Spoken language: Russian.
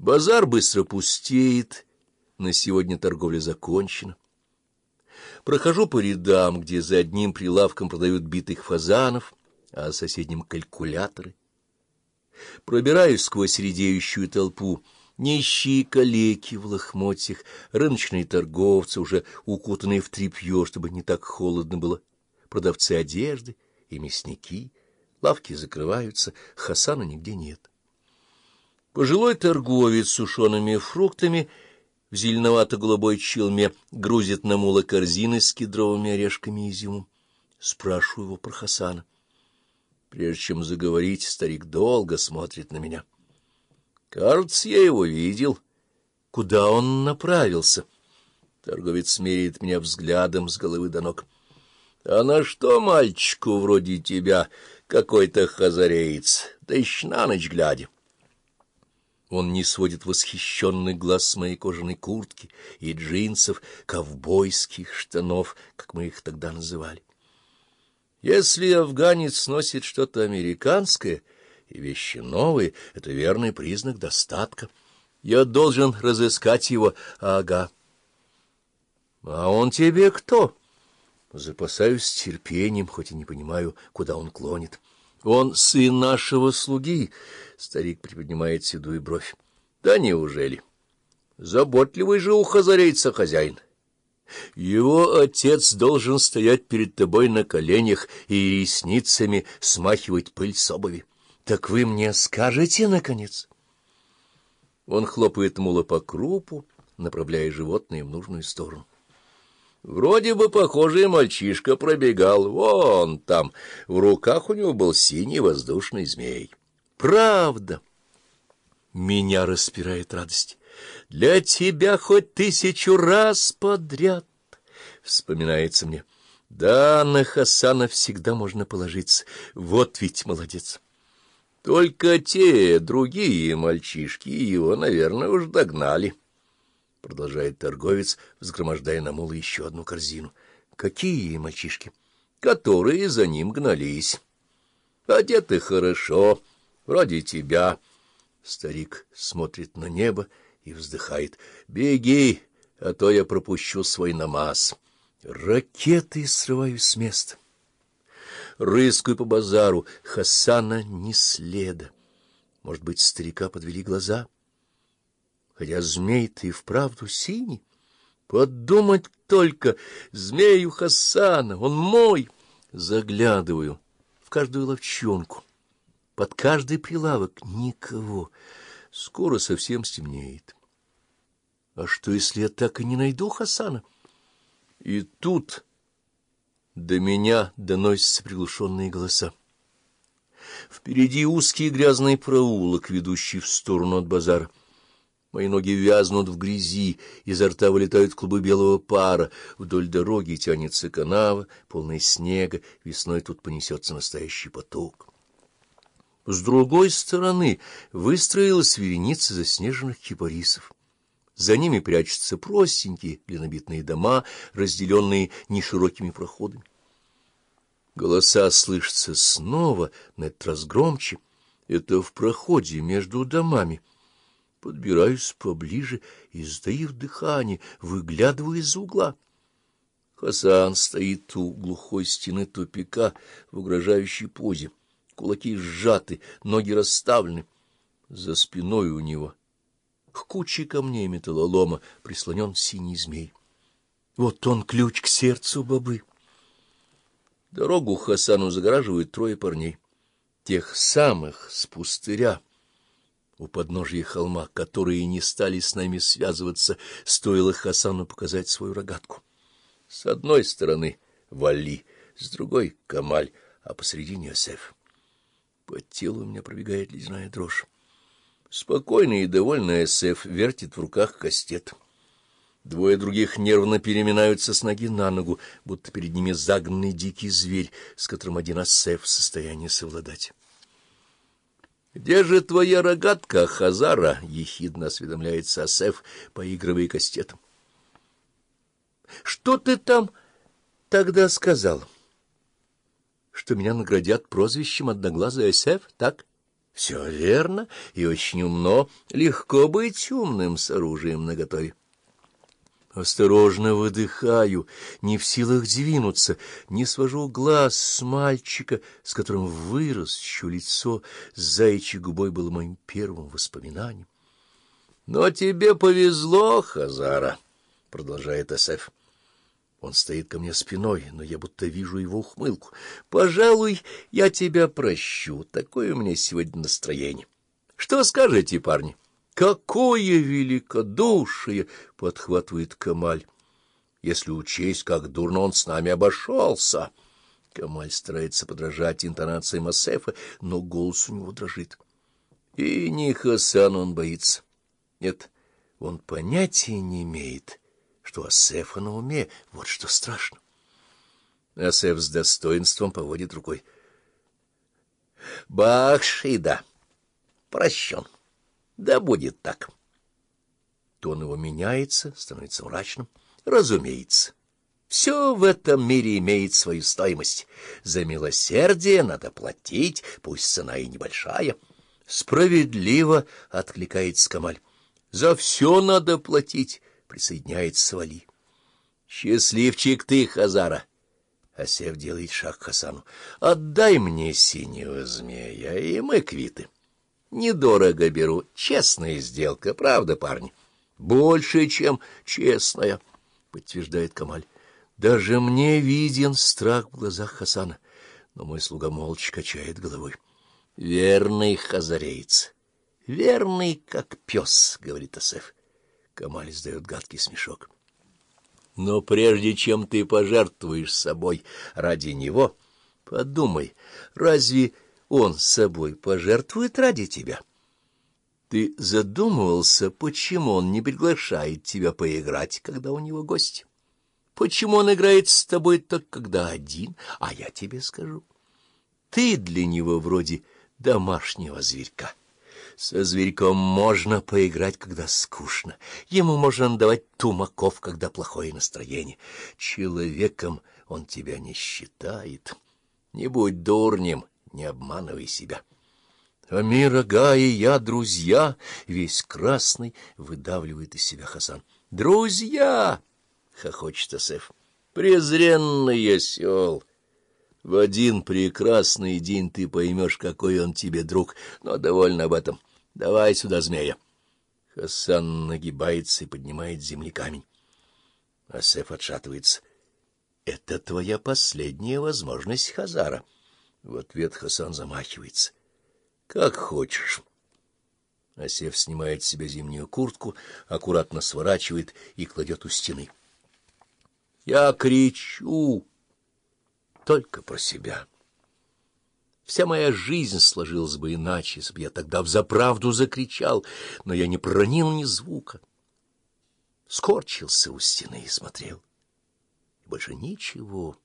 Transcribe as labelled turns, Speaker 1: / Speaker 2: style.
Speaker 1: Базар быстро пустеет, на сегодня торговля закончена. Прохожу по рядам, где за одним прилавком продают битых фазанов, а соседним — калькуляторы. Пробираюсь сквозь редеющую толпу, нищие калеки в лохмотьях, рыночные торговцы, уже укутанные в тряпье, чтобы не так холодно было, продавцы одежды и мясники. Лавки закрываются, Хасана нигде нет. Пожилой торговец с сушеными фруктами в зеленовато-голубой челме грузит на мула корзины с кедровыми орешками и изюмом. Спрашиваю его про Хасана. Прежде чем заговорить, старик долго смотрит на меня. Кажется, я его видел. Куда он направился? Торговец меряет меня взглядом с головы до ног. — А на что мальчику вроде тебя какой-то хазареец, да еще на ночь глядя? Он не сводит восхищенный глаз с моей кожаной куртки и джинсов, ковбойских штанов, как мы их тогда называли. Если афганец носит что-то американское и вещи новые, это верный признак достатка. Я должен разыскать его, ага. А он тебе кто? Запасаюсь терпением, хоть и не понимаю, куда он клонит. Он сын нашего слуги, — старик приподнимает седую бровь. Да неужели? Заботливый же у хазарейца хозяин. — его отец должен стоять перед тобой на коленях и ресницами смахивать пыль с обуви. Так вы мне скажете, наконец? Он хлопает мула по крупу, направляя животное в нужную сторону. Вроде бы похожий мальчишка пробегал. Вон там, в руках у него был синий воздушный змей. Правда. Меня распирает радость. Для тебя хоть тысячу раз подряд, вспоминается мне. Да, на Хасана всегда можно положиться. Вот ведь молодец. Только те другие мальчишки его, наверное, уж догнали. Продолжает торговец, взгромождая на мула еще одну корзину. Какие мальчишки? Которые за ним гнались. Одеты хорошо, вроде тебя. Старик смотрит на небо и вздыхает. «Беги, а то я пропущу свой намаз». Ракеты срываюсь с места. Рыскаю по базару, Хасана ни следа. Может быть, старика подвели глаза? Хотя змей-то и вправду синий. Подумать только, змею Хасана, он мой. Заглядываю в каждую ловчонку, под каждый прилавок никого. Скоро совсем стемнеет. А что, если я так и не найду Хасана? И тут до меня доносятся приглушенные голоса. Впереди узкий грязный проулок, ведущий в сторону от базара. Мои ноги вязнут в грязи, изо рта вылетают клубы белого пара. Вдоль дороги тянется канава, полная снега, весной тут понесется настоящий поток. С другой стороны выстроилась вереница заснеженных кипарисов. За ними прячутся простенькие глинобитные дома, разделенные неширокими проходами. Голоса слышатся снова, на этот раз громче. Это в проходе между домами. Подбираюсь поближе и, сдаив дыхание, выглядываю из-за угла. Хасан стоит у глухой стены тупика в угрожающей позе кулаки сжаты, ноги расставлены. За спиной у него к куче камней металлолома прислонен синий змей. Вот он ключ к сердцу бобы. Дорогу Хасану загораживают трое парней, тех самых с пустыря у подножия холма, которые не стали с нами связываться, стоило Хасану показать свою рогатку. С одной стороны — Вали, с другой — Камаль, а посредине — Асеф. По телу у меня пробегает ледяная дрожь. Спокойный и довольный Эсэф вертит в руках кастет. Двое других нервно переминаются с ноги на ногу, будто перед ними загнанный дикий зверь, с которым один Асеф в состоянии совладать. — Где же твоя рогатка, Хазара? — ехидно осведомляется Асеф, поигрывая кастетом. — Что ты там тогда сказал? — что меня наградят прозвищем «Одноглазый Эсеф», так? Все верно и очень умно. Легко быть умным с оружием наготове. Осторожно выдыхаю, не в силах двинуться, не свожу глаз с мальчика, с которым вырос, еще лицо с заячьей губой было моим первым воспоминанием. — Но тебе повезло, Хазара, — продолжает Асеф. Он стоит ко мне спиной, но я будто вижу его ухмылку. «Пожалуй, я тебя прощу. Такое у меня сегодня настроение. Что скажете, парни?» «Какое великодушие!» — подхватывает Камаль. «Если учесть, как дурно он с нами обошелся!» Камаль старается подражать интонациям Асефа, но голос у него дрожит. И не Хасан он боится. Нет, он понятия не имеет что Асефа на уме, вот что страшно. Асеф с достоинством поводит рукой. Бахшида, прощен. Да будет так. Тон его меняется, становится мрачным. Разумеется. Все в этом мире имеет свою стоимость. За милосердие надо платить, пусть цена и небольшая. Справедливо откликается Камаль. За все надо платить присоединяется Вали. «Счастливчик ты, Хазара!» Асев делает шаг к Хасану. «Отдай мне синего змея, и мы квиты. Недорого беру, честная сделка, правда, парни? Больше, чем честная», — подтверждает Камаль. «Даже мне виден страх в глазах Хасана, но мой слуга молча качает головой. Верный хазареец, верный, как пес», — говорит Асеф. Камаль издает гадкий смешок. Но прежде чем ты пожертвуешь собой ради него, подумай, разве он собой пожертвует ради тебя? Ты задумывался, почему он не приглашает тебя поиграть, когда у него гости? Почему он играет с тобой только когда один? А я тебе скажу. Ты для него вроде домашнего зверька. Со зверьком можно поиграть, когда скучно. Ему можно давать тумаков, когда плохое настроение. Человеком он тебя не считает. Не будь дурнем, не обманывай себя. Амир Ага и я друзья, весь красный выдавливает из себя Хасан. Друзья! — хохочет Асеф. Презренный осел! В один прекрасный день ты поймешь, какой он тебе друг, но довольно об этом. — Давай сюда змея. Хасан нагибается и поднимает земли камень. Асеф отшатывается. — Это твоя последняя возможность, Хазара. В ответ Хасан замахивается. — Как хочешь. Асеф снимает с себя зимнюю куртку, аккуратно сворачивает и кладет у стены. Я кричу только про себя. Вся моя жизнь сложилась бы иначе, если бы я тогда взаправду закричал, но я не проронил ни звука. Скорчился у стены и смотрел. И больше ничего.